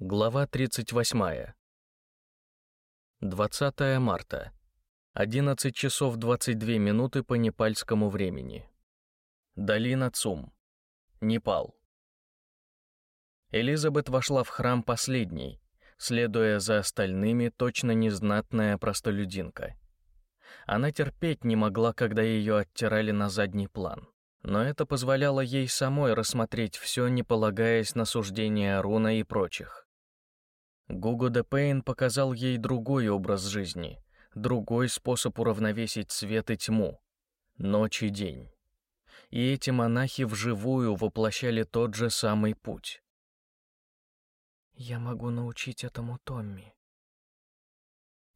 Глава 38. 20 марта. 11 часов 22 минуты по непальскому времени. Долина Цум. Непал. Элизабет вошла в храм последней, следуя за остальными точно незнатная простолюдинка. Она терпеть не могла, когда ее оттирали на задний план но это позволяло ей самой рассмотреть все, не полагаясь на суждения Руна и прочих. Гуго де Пейн показал ей другой образ жизни, другой способ уравновесить свет и тьму, ночь и день. И эти монахи вживую воплощали тот же самый путь. «Я могу научить этому Томми»,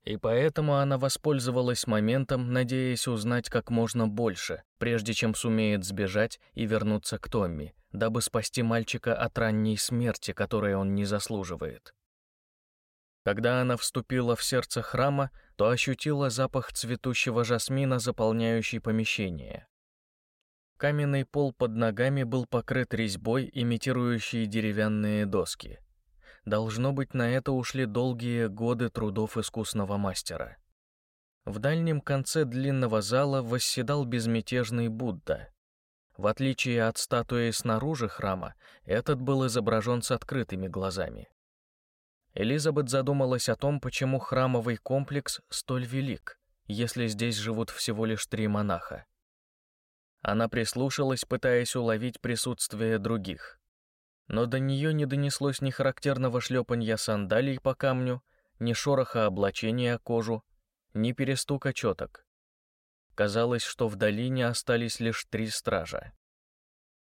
и поэтому она воспользовалась моментом, надеясь узнать как можно больше, прежде чем сумеет сбежать и вернуться к Томми, дабы спасти мальчика от ранней смерти, которой он не заслуживает. Когда она вступила в сердце храма, то ощутила запах цветущего жасмина, заполняющий помещение. Каменный пол под ногами был покрыт резьбой, имитирующей деревянные доски. Должно быть, на это ушли долгие годы трудов искусного мастера. В дальнем конце длинного зала восседал безмятежный Будда. В отличие от статуи снаружи храма, этот был изображен с открытыми глазами. Элизабет задумалась о том, почему храмовый комплекс столь велик, если здесь живут всего лишь три монаха. Она прислушалась, пытаясь уловить присутствие других но до нее не донеслось ни характерного шлепанья сандалий по камню, ни шороха облачения кожу, ни перестука четок. Казалось, что в долине остались лишь три стража.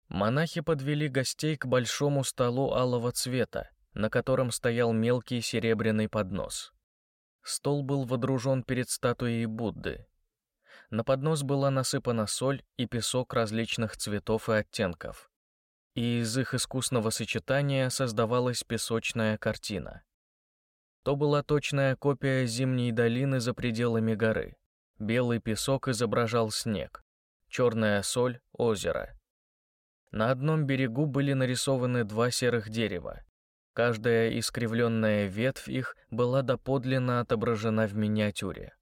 Монахи подвели гостей к большому столу алого цвета, на котором стоял мелкий серебряный поднос. Стол был водружен перед статуей Будды. На поднос была насыпана соль и песок различных цветов и оттенков и из их искусного сочетания создавалась песочная картина. То была точная копия зимней долины за пределами горы. Белый песок изображал снег, черная соль — озеро. На одном берегу были нарисованы два серых дерева. Каждая искривленная ветвь их была доподлинно отображена в миниатюре.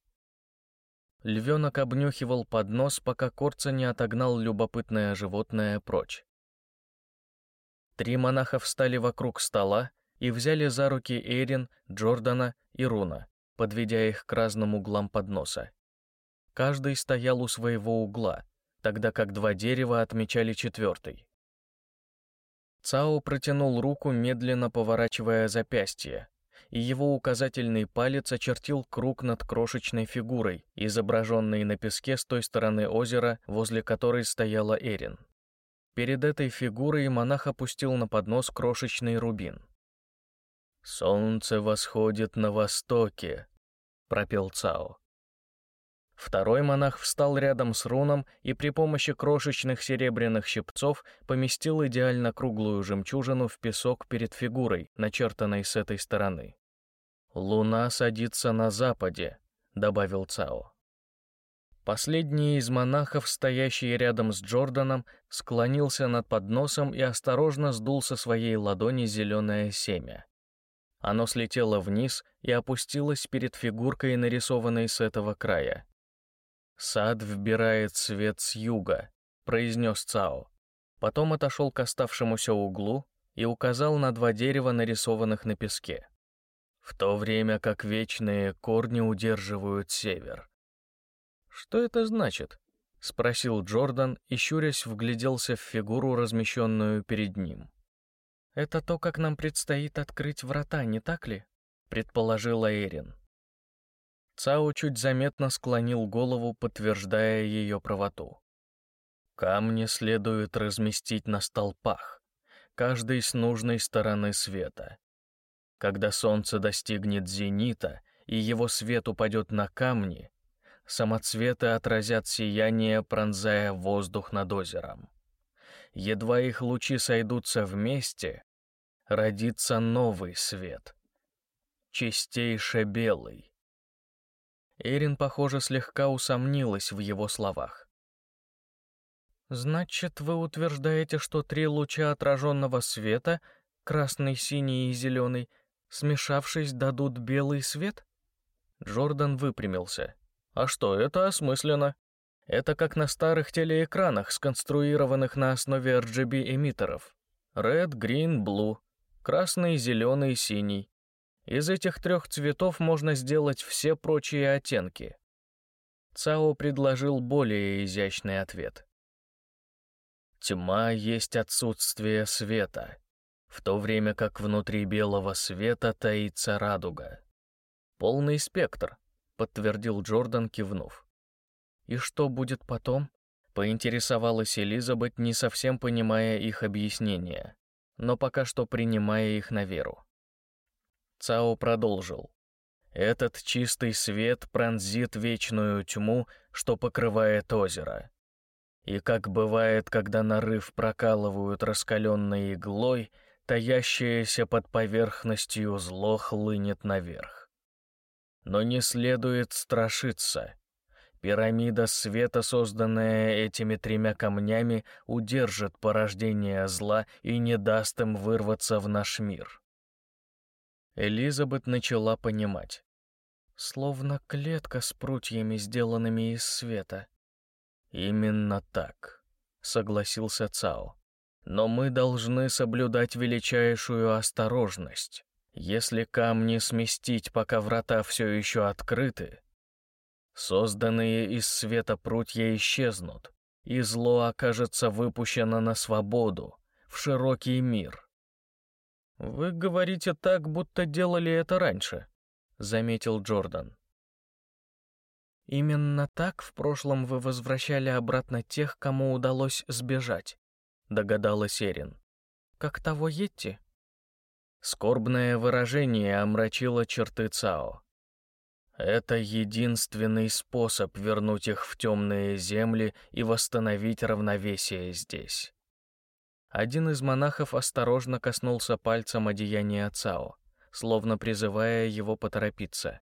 Львенок обнюхивал поднос, пока Корца не отогнал любопытное животное прочь. Три монаха встали вокруг стола и взяли за руки Эрин, Джордана и Руна, подведя их к разным углам подноса. Каждый стоял у своего угла, тогда как два дерева отмечали четвертый. Цао протянул руку, медленно поворачивая запястье, и его указательный палец очертил круг над крошечной фигурой, изображенной на песке с той стороны озера, возле которой стояла Эрин. Перед этой фигурой монах опустил на поднос крошечный рубин. «Солнце восходит на востоке», — пропел Цао. Второй монах встал рядом с руном и при помощи крошечных серебряных щипцов поместил идеально круглую жемчужину в песок перед фигурой, начертанной с этой стороны. «Луна садится на западе», — добавил Цао. Последний из монахов, стоящий рядом с Джорданом, склонился над подносом и осторожно сдул со своей ладони зеленое семя. Оно слетело вниз и опустилось перед фигуркой, нарисованной с этого края. «Сад вбирает свет с юга», — произнес Цао. Потом отошел к оставшемуся углу и указал на два дерева, нарисованных на песке. В то время как вечные корни удерживают север. «Что это значит?» — спросил Джордан и, щурясь, вгляделся в фигуру, размещенную перед ним. «Это то, как нам предстоит открыть врата, не так ли?» — предположила Эрин. Цао чуть заметно склонил голову, подтверждая ее правоту. «Камни следует разместить на столпах, каждый с нужной стороны света. Когда солнце достигнет зенита, и его свет упадет на камни, самоцветы отразят сияние, пронзая воздух над озером. Едва их лучи сойдутся вместе, родится новый свет. Чистейше белый. Эрин, похоже, слегка усомнилась в его словах. «Значит, вы утверждаете, что три луча отраженного света, красный, синий и зеленый, смешавшись, дадут белый свет? Джордан выпрямился. А что, это осмысленно. Это как на старых телеэкранах, сконструированных на основе RGB-эмиттеров. Red, Green, Blue. Красный, зеленый, синий. Из этих трех цветов можно сделать все прочие оттенки. Цао предложил более изящный ответ. Тьма есть отсутствие света, в то время как внутри белого света таится радуга. Полный спектр, подтвердил Джордан, кивнув. И что будет потом? Поинтересовалась Элизабет, не совсем понимая их объяснения, но пока что принимая их на веру. Цао продолжил. Этот чистый свет пронзит вечную тьму, что покрывает озеро. И как бывает, когда нарыв прокалывают раскаленной иглой, таящееся под поверхностью зло хлынет наверх. Но не следует страшиться. Пирамида света, созданная этими тремя камнями, удержит порождение зла и не даст им вырваться в наш мир. Элизабет начала понимать. Словно клетка с прутьями, сделанными из света. Именно так, согласился Цао. Но мы должны соблюдать величайшую осторожность. Если камни сместить, пока врата все еще открыты, созданные из света прутья исчезнут, и зло окажется выпущено на свободу, в широкий мир. Вы говорите так, будто делали это раньше, заметил Джордан. Именно так в прошлом вы возвращали обратно тех, кому удалось сбежать, догадалась Эрин. Как того Йетти? Скорбное выражение омрачило черты Цао. Это единственный способ вернуть их в темные земли и восстановить равновесие здесь. Один из монахов осторожно коснулся пальцем одеяния Цао, словно призывая его поторопиться.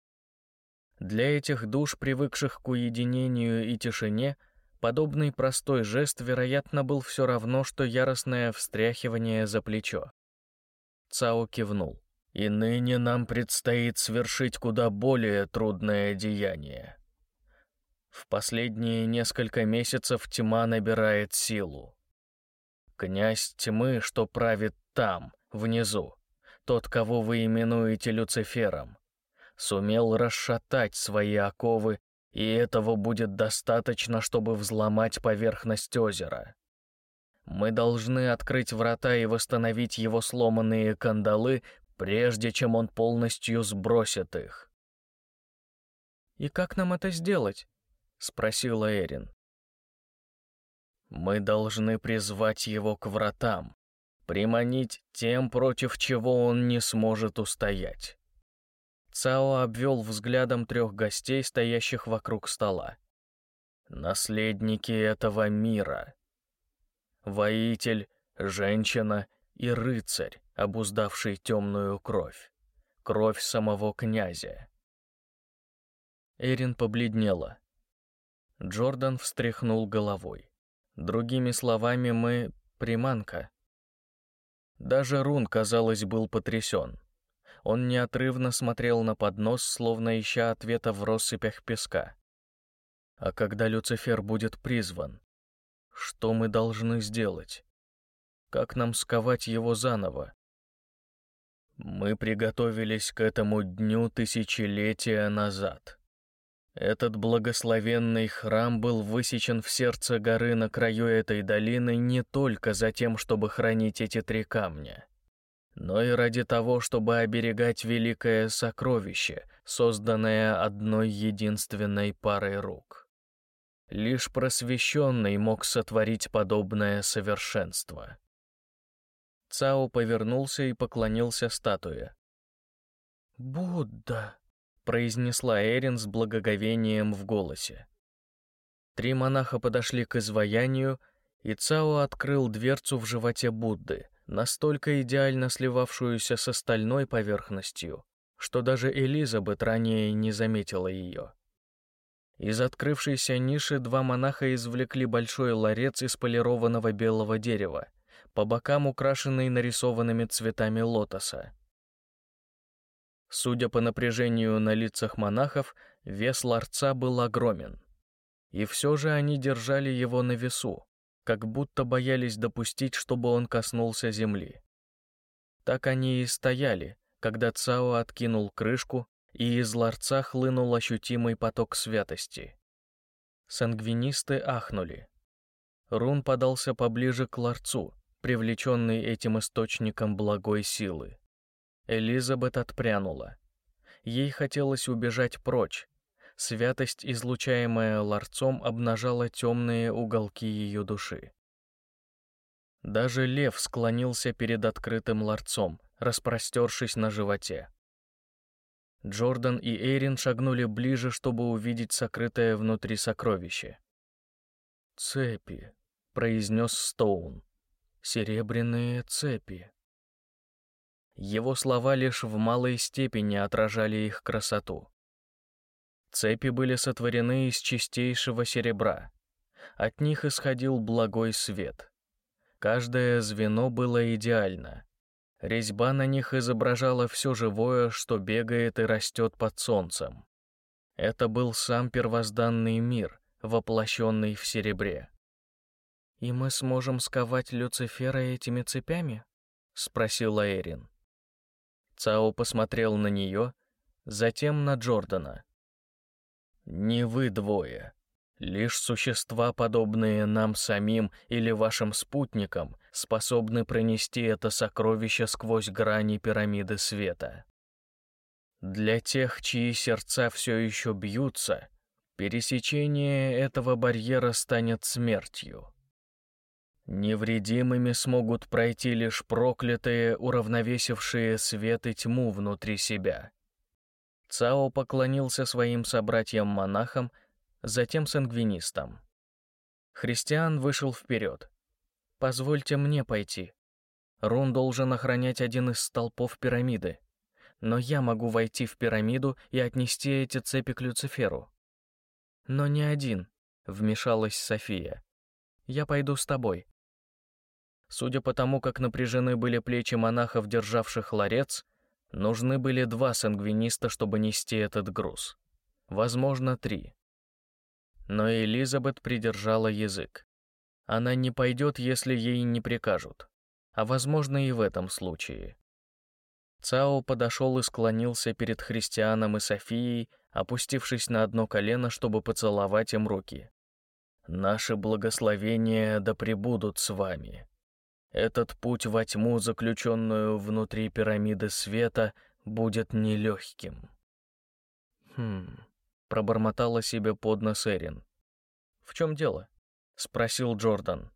Для этих душ, привыкших к уединению и тишине, подобный простой жест, вероятно, был все равно, что яростное встряхивание за плечо. Цао кивнул. «И ныне нам предстоит свершить куда более трудное деяние. В последние несколько месяцев тьма набирает силу. Князь тьмы, что правит там, внизу, тот, кого вы именуете Люцифером, сумел расшатать свои оковы, и этого будет достаточно, чтобы взломать поверхность озера. Мы должны открыть врата и восстановить его сломанные кандалы, прежде чем он полностью сбросит их. «И как нам это сделать?» — спросила Эрин. «Мы должны призвать его к вратам, приманить тем, против чего он не сможет устоять. Цао обвел взглядом трех гостей, стоящих вокруг стола. Наследники этого мира. Воитель, женщина и рыцарь, обуздавший темную кровь. Кровь самого князя. Эрин побледнела. Джордан встряхнул головой. Другими словами, мы — приманка. Даже Рун, казалось, был потрясен. Он неотрывно смотрел на поднос, словно ища ответа в россыпях песка. А когда Люцифер будет призван, что мы должны сделать? Как нам сковать его заново? Мы приготовились к этому дню тысячелетия назад. Этот благословенный храм был высечен в сердце горы на краю этой долины не только за тем, чтобы хранить эти три камня, но и ради того, чтобы оберегать великое сокровище, созданное одной единственной парой рук. Лишь просвещенный мог сотворить подобное совершенство. Цао повернулся и поклонился статуе. «Будда!» Произнесла Эрин с благоговением в голосе. Три монаха подошли к изваянию, и Цао открыл дверцу в животе Будды, настолько идеально сливавшуюся с остальной поверхностью, что даже Элизабет ранее не заметила ее. Из открывшейся ниши два монаха извлекли большой ларец из полированного белого дерева, по бокам украшенный нарисованными цветами лотоса. Судя по напряжению на лицах монахов, вес ларца был огромен. И все же они держали его на весу, как будто боялись допустить, чтобы он коснулся земли. Так они и стояли, когда Цао откинул крышку, и из ларца хлынул ощутимый поток святости. Сангвинисты ахнули. Рун подался поближе к ларцу, привлеченный этим источником благой силы. Элизабет отпрянула. Ей хотелось убежать прочь. Святость, излучаемая ларцом, обнажала темные уголки ее души. Даже лев склонился перед открытым ларцом, распростершись на животе. Джордан и Эйрин шагнули ближе, чтобы увидеть сокрытое внутри сокровище. «Цепи», — произнес Стоун. «Серебряные цепи». Его слова лишь в малой степени отражали их красоту. Цепи были сотворены из чистейшего серебра. От них исходил благой свет. Каждое звено было идеально. Резьба на них изображала все живое, что бегает и растет под солнцем. Это был сам первозданный мир, воплощенный в серебре. «И мы сможем сковать Люцифера этими цепями?» — спросила Эрин. Цао посмотрел на нее, затем на Джордана. «Не вы двое. Лишь существа, подобные нам самим или вашим спутникам, способны пронести это сокровище сквозь грани пирамиды света. Для тех, чьи сердца все еще бьются, пересечение этого барьера станет смертью. Невредимыми смогут пройти лишь проклятые, уравновесившие свет и тьму внутри себя. Цао поклонился своим собратьям-монахам, затем сангвинистам. Христиан вышел вперед. «Позвольте мне пойти. Рун должен охранять один из столпов пирамиды, но я могу войти в пирамиду и отнести эти цепи к Люциферу». «Но не один», — вмешалась София. «Я пойду с тобой. Судя по тому, как напряжены были плечи монахов, державших ларец, нужны были два сангвиниста, чтобы нести этот груз. Возможно, три. Но Элизабет придержала язык. Она не пойдет, если ей не прикажут. А возможно и в этом случае. Цао подошел и склонился перед христианом и Софией, опустившись на одно колено, чтобы поцеловать им руки. «Наши благословения да пребудут с вами», этот путь во тьму, заключенную внутри пирамиды света, будет нелегким. Хм, пробормотала себе под нос Эрин. В чем дело? спросил Джордан.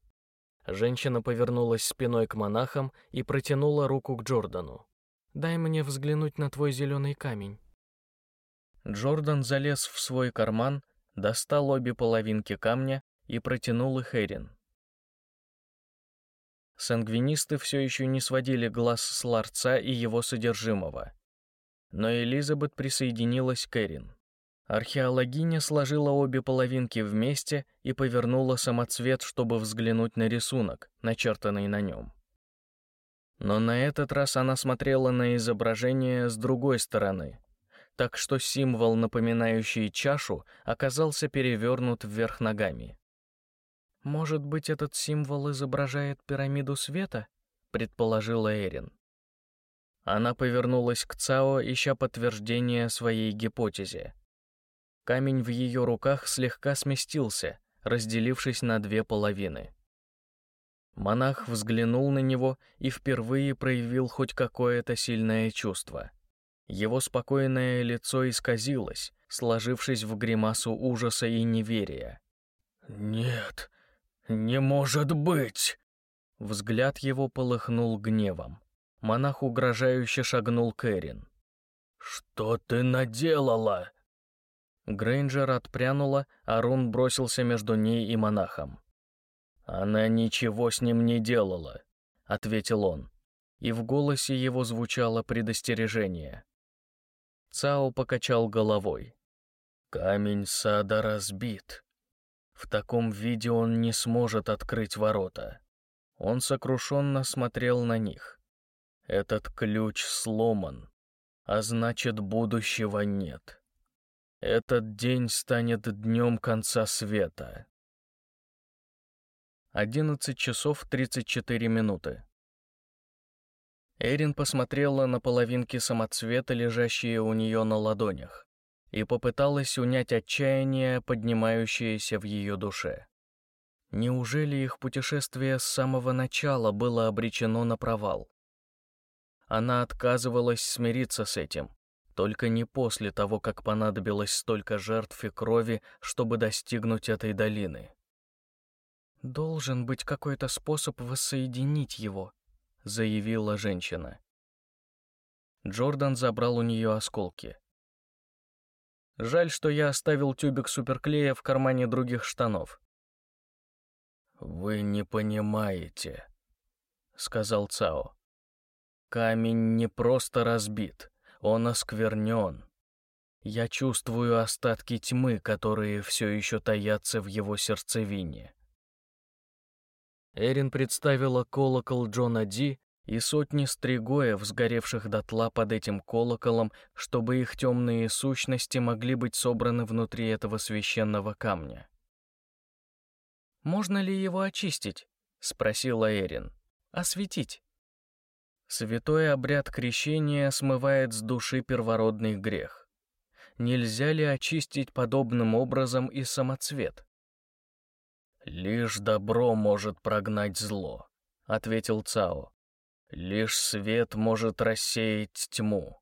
Женщина повернулась спиной к монахам и протянула руку к Джордану. «Дай мне взглянуть на твой зеленый камень». Джордан залез в свой карман, достал обе половинки камня и протянул их Эрин. Сангвинисты все еще не сводили глаз с ларца и его содержимого. Но Элизабет присоединилась к Эрин. Археологиня сложила обе половинки вместе и повернула самоцвет, чтобы взглянуть на рисунок, начертанный на нем. Но на этот раз она смотрела на изображение с другой стороны, так что символ, напоминающий чашу, оказался перевернут вверх ногами. «Может быть, этот символ изображает пирамиду света?» — предположила Эрин. Она повернулась к Цао, ища подтверждение своей гипотезе. Камень в ее руках слегка сместился, разделившись на две половины. Монах взглянул на него и впервые проявил хоть какое-то сильное чувство. Его спокойное лицо исказилось, сложившись в гримасу ужаса и неверия. «Нет, «Не может быть!» Взгляд его полыхнул гневом. Монах угрожающе шагнул к Эрин. «Что ты наделала?» Грейнджер отпрянула, а Рун бросился между ней и монахом. «Она ничего с ним не делала», — ответил он, и в голосе его звучало предостережение. Цао покачал головой. «Камень сада разбит. В таком виде он не сможет открыть ворота. Он сокрушенно смотрел на них. Этот ключ сломан. а значит, будущего нет. Этот день станет днем конца света. 11 часов 34 минуты. Эрин посмотрела на половинки самоцвета, лежащие у нее на ладонях, и попыталась унять отчаяние, поднимающееся в ее душе. Неужели их путешествие с самого начала было обречено на провал? Она отказывалась смириться с этим, только не после того, как понадобилось столько жертв и крови, чтобы достигнуть этой долины. «Должен быть какой-то способ воссоединить его», заявила женщина. Джордан забрал у нее осколки. Жаль, что я оставил тюбик суперклея в кармане других штанов. «Вы не понимаете», — сказал Цао. «Камень не просто разбит, он осквернен. Я чувствую остатки тьмы, которые все еще таятся в его сердцевине. Эрин представила колокол Джона Ди и сотни стригоев, сгоревших дотла под этим колоколом, чтобы их темные сущности могли быть собраны внутри этого священного камня. «Можно ли его очистить?» — спросила Эрин. «Осветить?» Святой обряд крещения смывает с души первородный грех. Нельзя ли очистить подобным образом и самоцвет? «Лишь добро может прогнать зло», — ответил Цао. «Лишь свет может рассеять тьму.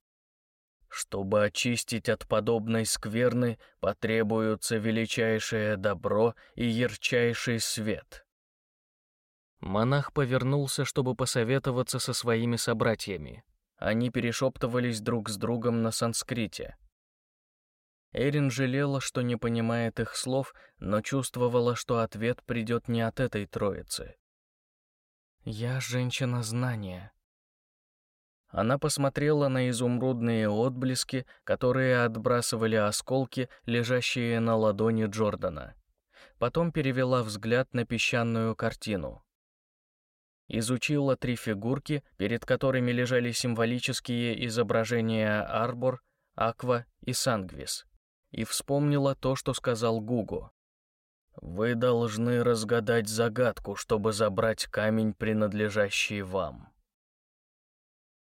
Чтобы очистить от подобной скверны, потребуется величайшее добро и ярчайший свет». Монах повернулся, чтобы посоветоваться со своими собратьями. Они перешептывались друг с другом на санскрите. Эрин жалела, что не понимает их слов, но чувствовала, что ответ придет не от этой троицы. «Я женщина знания». Она посмотрела на изумрудные отблески, которые отбрасывали осколки, лежащие на ладони Джордана. Потом перевела взгляд на песчаную картину. Изучила три фигурки, перед которыми лежали символические изображения Арбор, Аква и Сангвис и вспомнила то, что сказал Гугу. «Вы должны разгадать загадку, чтобы забрать камень, принадлежащий вам».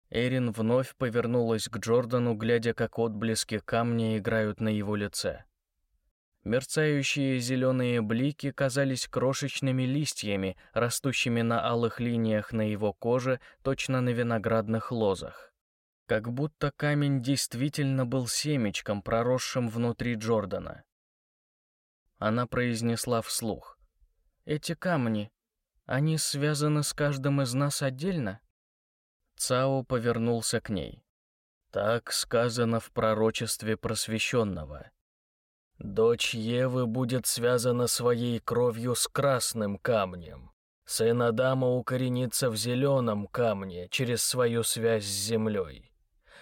Эрин вновь повернулась к Джордану, глядя, как отблески камня играют на его лице. Мерцающие зеленые блики казались крошечными листьями, растущими на алых линиях на его коже, точно на виноградных лозах как будто камень действительно был семечком, проросшим внутри Джордана. Она произнесла вслух. «Эти камни, они связаны с каждым из нас отдельно?» Цао повернулся к ней. «Так сказано в пророчестве просвещенного. Дочь Евы будет связана своей кровью с красным камнем. Сын Адама укоренится в зеленом камне через свою связь с землей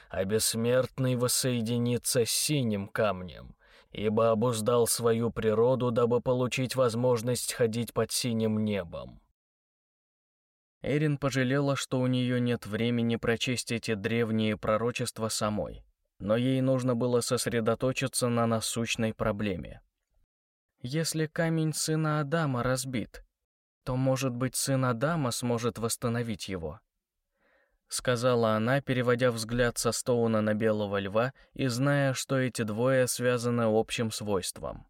а бессмертный воссоединится с синим камнем, ибо обуздал свою природу, дабы получить возможность ходить под синим небом. Эрин пожалела, что у нее нет времени прочесть эти древние пророчества самой, но ей нужно было сосредоточиться на насущной проблеме. Если камень сына Адама разбит, то, может быть, сын Адама сможет восстановить его сказала она, переводя взгляд со Стоуна на белого льва и зная, что эти двое связаны общим свойством.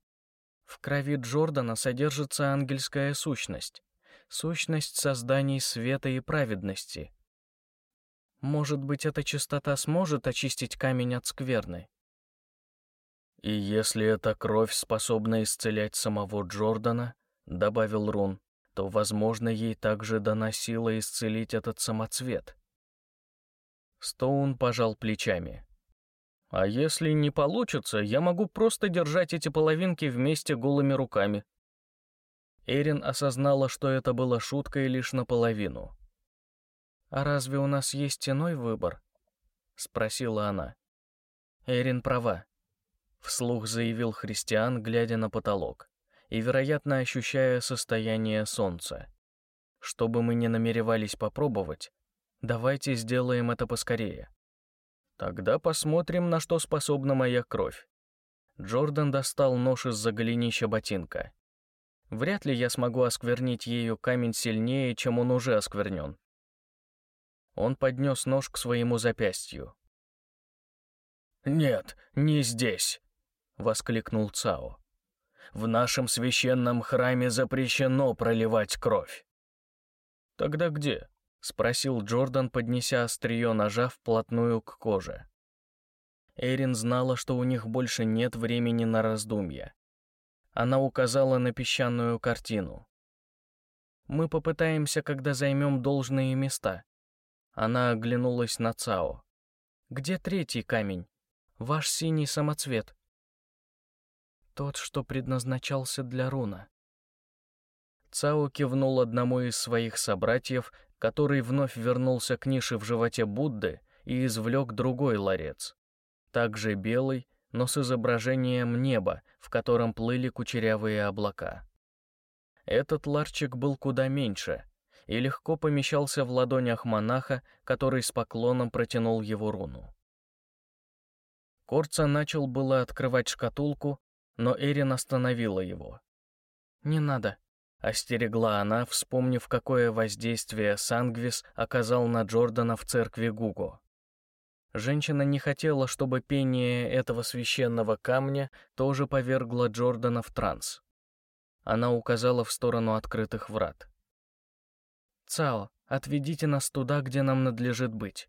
В крови Джордана содержится ангельская сущность, сущность созданий света и праведности. Может быть, эта чистота сможет очистить камень от скверны? И если эта кровь способна исцелять самого Джордана, добавил Рун, то, возможно, ей также дана сила исцелить этот самоцвет. Стоун пожал плечами. «А если не получится, я могу просто держать эти половинки вместе голыми руками». Эрин осознала, что это было шуткой лишь наполовину. «А разве у нас есть иной выбор?» — спросила она. Эрин права. Вслух заявил христиан, глядя на потолок, и, вероятно, ощущая состояние солнца. Что бы мы ни намеревались попробовать, Давайте сделаем это поскорее. Тогда посмотрим, на что способна моя кровь. Джордан достал нож из-за голенища ботинка. Вряд ли я смогу осквернить ею камень сильнее, чем он уже осквернен. Он поднес нож к своему запястью. «Нет, не здесь!» — воскликнул Цао. «В нашем священном храме запрещено проливать кровь». «Тогда где?» — спросил Джордан, поднеся острие ножа вплотную к коже. Эрин знала, что у них больше нет времени на раздумья. Она указала на песчаную картину. «Мы попытаемся, когда займем должные места». Она оглянулась на Цао. «Где третий камень? Ваш синий самоцвет?» «Тот, что предназначался для руна». Цао кивнул одному из своих собратьев, который вновь вернулся к нише в животе Будды и извлек другой ларец. Также белый, но с изображением неба, в котором плыли кучерявые облака. Этот ларчик был куда меньше и легко помещался в ладонях монаха, который с поклоном протянул его руну. Корца начал было открывать шкатулку, но Эрин остановила его. «Не надо», Остерегла она, вспомнив, какое воздействие Сангвис оказал на Джордана в церкви Гуго. Женщина не хотела, чтобы пение этого священного камня тоже повергло Джордана в транс. Она указала в сторону открытых врат. «Цао, отведите нас туда, где нам надлежит быть».